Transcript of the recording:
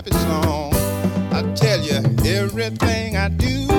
happy song. I tell you, everything I do.